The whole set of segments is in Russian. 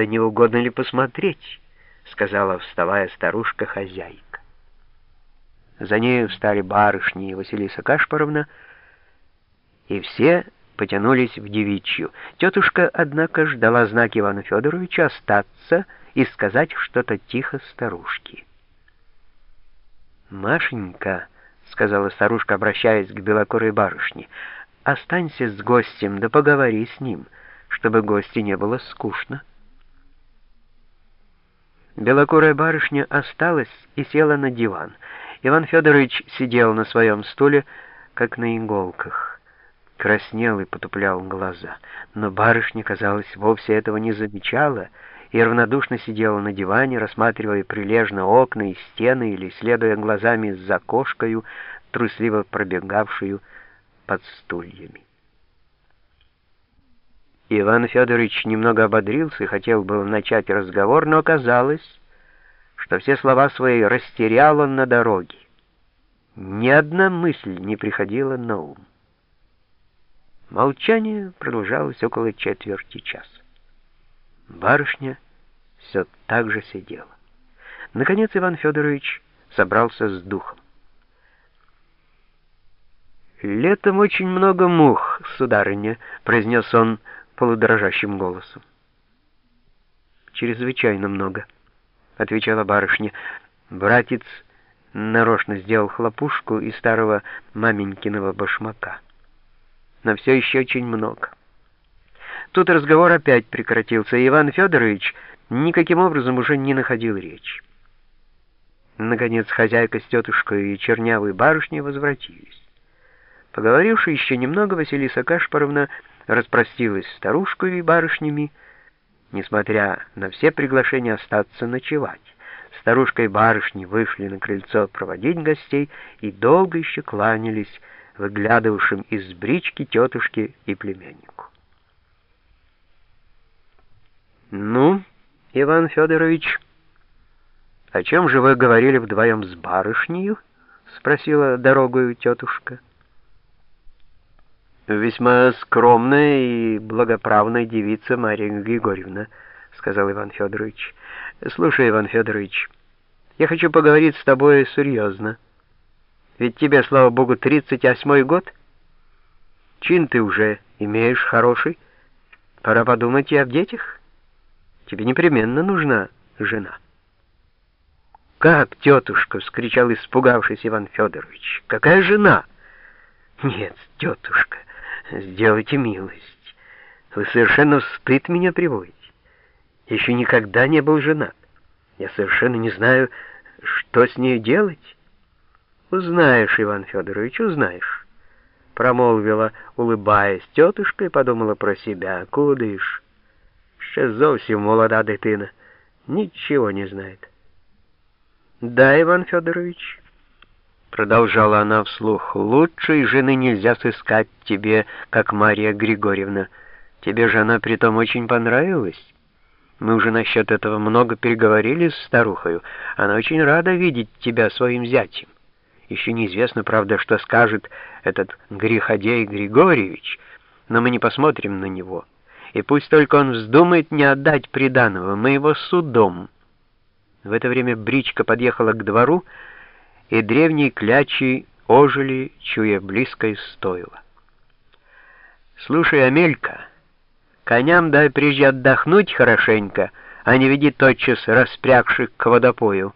«Да не угодно ли посмотреть?» — сказала, вставая старушка-хозяйка. За ней встали барышни и Василиса Кашпаровна, и все потянулись в девичью. Тетушка, однако, ждала знак Ивана Федоровича остаться и сказать что-то тихо старушке. «Машенька», — сказала старушка, обращаясь к белокурой барышне, — «останься с гостем, да поговори с ним, чтобы гости не было скучно». Белокурая барышня осталась и села на диван. Иван Федорович сидел на своем стуле, как на иголках. Краснел и потуплял глаза. Но барышня, казалось, вовсе этого не замечала и равнодушно сидела на диване, рассматривая прилежно окна и стены или следуя глазами за кошкою, трусливо пробегавшую под стульями. Иван Федорович немного ободрился и хотел был начать разговор, но оказалось, что все слова свои растерял он на дороге. Ни одна мысль не приходила на ум. Молчание продолжалось около четверти часа. Барышня все так же сидела. Наконец Иван Федорович собрался с духом. «Летом очень много мух, сударыня», — произнес он, — полудрожащим голосом. «Чрезвычайно много», — отвечала барышня. Братец нарочно сделал хлопушку из старого маменькиного башмака. Но все еще очень много. Тут разговор опять прекратился, и Иван Федорович никаким образом уже не находил речи. Наконец хозяйка с тетушкой и чернявой барышней возвратились. Поговоривши еще немного, Василиса Кашпаровна распростилась старушкой и барышнями, несмотря на все приглашения остаться ночевать. Старушка и барышни вышли на крыльцо проводить гостей и долго еще кланялись выглядывавшим из брички тетушке и племяннику. «Ну, Иван Федорович, о чем же вы говорили вдвоем с барышнею?» — спросила дорогою тетушка. «Весьма скромная и благоправная девица Мария Григорьевна», — сказал Иван Федорович. «Слушай, Иван Федорович, я хочу поговорить с тобой серьезно. Ведь тебе, слава богу, 38-й год. Чин ты уже имеешь хороший. Пора подумать и об детях. Тебе непременно нужна жена». «Как, тетушка?» — вскричал испугавшись Иван Федорович. «Какая жена?» «Нет, тетушка». Сделайте милость. Вы совершенно в стыд меня приводите. Еще никогда не был женат. Я совершенно не знаю, что с ней делать. Узнаешь, Иван Федорович, узнаешь. Промолвила, улыбаясь, тетушка и подумала про себя. Кудиш, ще зовсім молода дитина. Ничего не знает. Да, Иван Федорович, Продолжала она вслух. «Лучшей жены нельзя сыскать тебе, как Мария Григорьевна. Тебе же она притом очень понравилась. Мы уже насчет этого много переговорили с старухою. Она очень рада видеть тебя своим зятем. Еще неизвестно, правда, что скажет этот Гриходей Григорьевич, но мы не посмотрим на него. И пусть только он вздумает не отдать приданого, мы его судом». В это время бричка подъехала к двору, и древние клячи ожили, чуя близкое стойло. «Слушай, Амелька, коням дай прежде отдохнуть хорошенько, а не веди тотчас распрягших к водопою.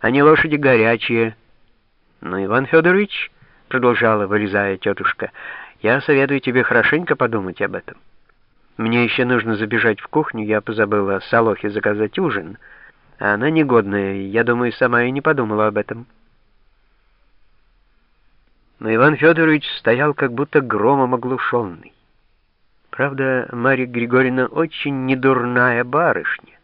Они лошади горячие». «Ну, Иван Федорович», — продолжала, вылезая тетушка, — «я советую тебе хорошенько подумать об этом. Мне еще нужно забежать в кухню, я позабыла Солохе заказать ужин, а она негодная, я думаю, сама и не подумала об этом» но Иван Федорович стоял как будто громом оглушенный. Правда, Марья Григорьевна очень недурная барышня,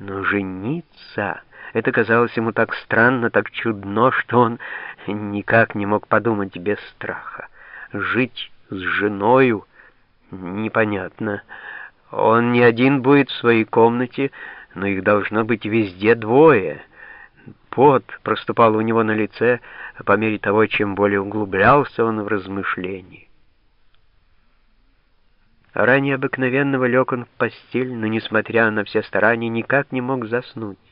но жениться... Это казалось ему так странно, так чудно, что он никак не мог подумать без страха. Жить с женою непонятно. Он не один будет в своей комнате, но их должно быть везде двое — Пот проступал у него на лице по мере того, чем более углублялся он в размышления. Ранее обыкновенного лег он в постель, но, несмотря на все старания, никак не мог заснуть.